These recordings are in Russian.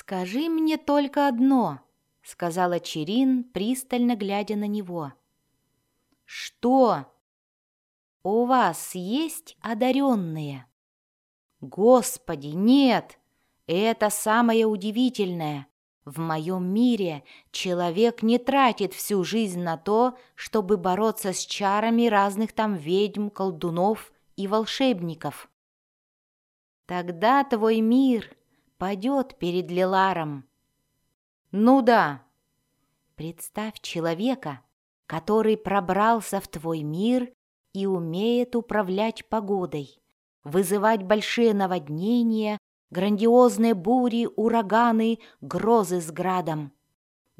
«Скажи мне только одно», — сказала Черин, пристально глядя на него. «Что? У вас есть одаренные?» «Господи, нет! Это самое удивительное. В моем мире человек не тратит всю жизнь на то, чтобы бороться с чарами разных там ведьм, колдунов и волшебников. Тогда твой мир падет перед Лиларом. Ну да, представь человека, который пробрался в твой мир и умеет управлять погодой, вызывать большие наводнения грандиозные бури, ураганы, грозы с градом.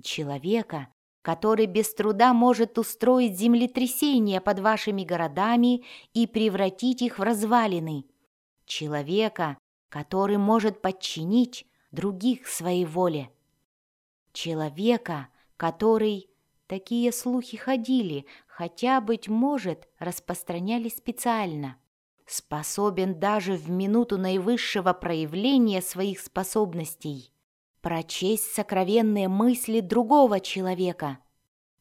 Человека, который без труда может устроить землетрясение под вашими городами и превратить их в развалины. Человека, который может подчинить других своей воле. Человека, который... Такие слухи ходили, хотя, быть может, распространялись специально способен даже в минуту наивысшего проявления своих способностей прочесть сокровенные мысли другого человека.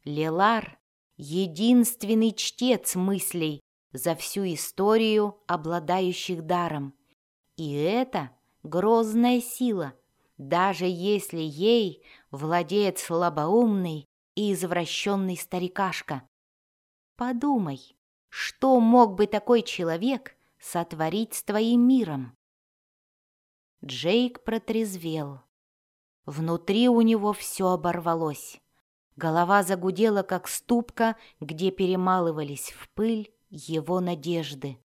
Лелар — единственный чтец мыслей за всю историю обладающих даром. И это грозная сила, даже если ей владеет слабоумный и извращенный старикашка. Подумай, что мог бы такой человек сотворить с твоим миром. Джейк протрезвел. Внутри у него все оборвалось. Голова загудела, как ступка, где перемалывались в пыль его надежды.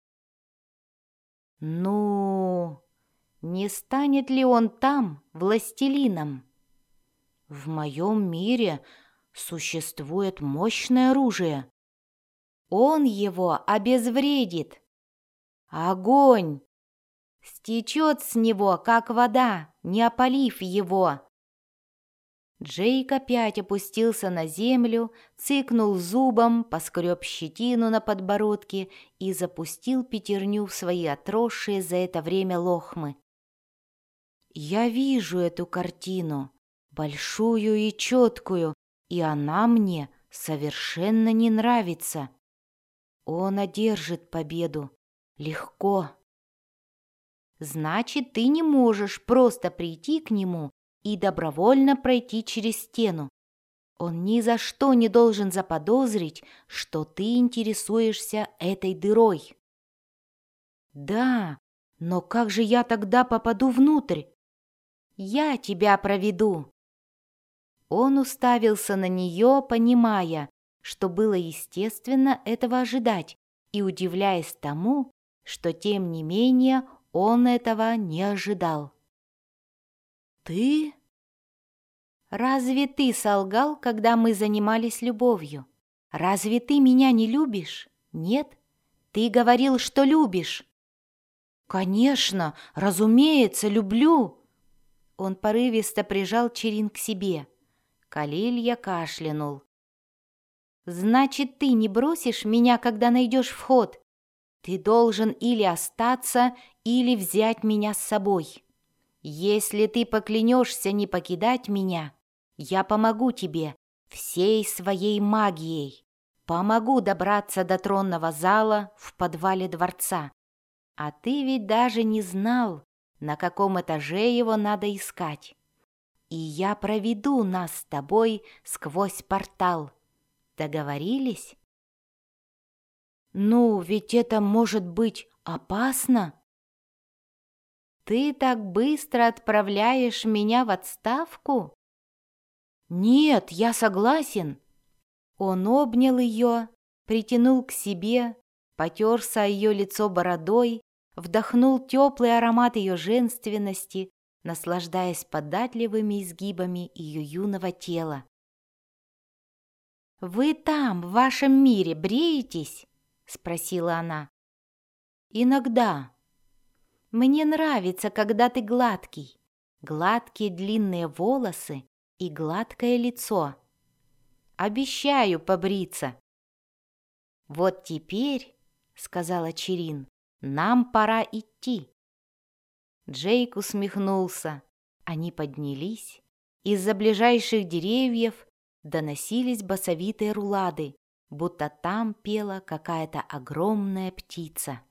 Ну, не станет ли он там властелином? В моем мире существует мощное оружие. Он его обезвредит. Огонь! Стечет с него, как вода, не опалив его. Джейк опять опустился на землю, цыкнул зубом, поскреб щетину на подбородке и запустил пятерню в свои отросшие за это время лохмы. «Я вижу эту картину, большую и четкую, и она мне совершенно не нравится. Он одержит победу, легко. Значит, ты не можешь просто прийти к нему и добровольно пройти через стену. Он ни за что не должен заподозрить, что ты интересуешься этой дырой. Да, но как же я тогда попаду внутрь? Я тебя проведу. Он уставился на нее, понимая, что было естественно этого ожидать, и удивляясь тому, что, тем не менее, он этого не ожидал. «Ты?» «Разве ты солгал, когда мы занимались любовью? Разве ты меня не любишь? Нет? Ты говорил, что любишь». «Конечно, разумеется, люблю!» Он порывисто прижал Черин к себе. Калилья кашлянул. «Значит, ты не бросишь меня, когда найдешь вход?» Ты должен или остаться, или взять меня с собой. Если ты поклянешься не покидать меня, я помогу тебе всей своей магией. Помогу добраться до тронного зала в подвале дворца. А ты ведь даже не знал, на каком этаже его надо искать. И я проведу нас с тобой сквозь портал. Договорились? «Ну, ведь это может быть опасно!» «Ты так быстро отправляешь меня в отставку?» «Нет, я согласен!» Он обнял ее, притянул к себе, потерся ее лицо бородой, вдохнул теплый аромат ее женственности, наслаждаясь податливыми изгибами ее юного тела. «Вы там, в вашем мире, бреетесь?» — спросила она. «Иногда. Мне нравится, когда ты гладкий. Гладкие длинные волосы и гладкое лицо. Обещаю побриться». «Вот теперь», — сказала Черин, — «нам пора идти». Джейк усмехнулся. Они поднялись. Из-за ближайших деревьев доносились басовитые рулады, будто там пела какая-то огромная птица.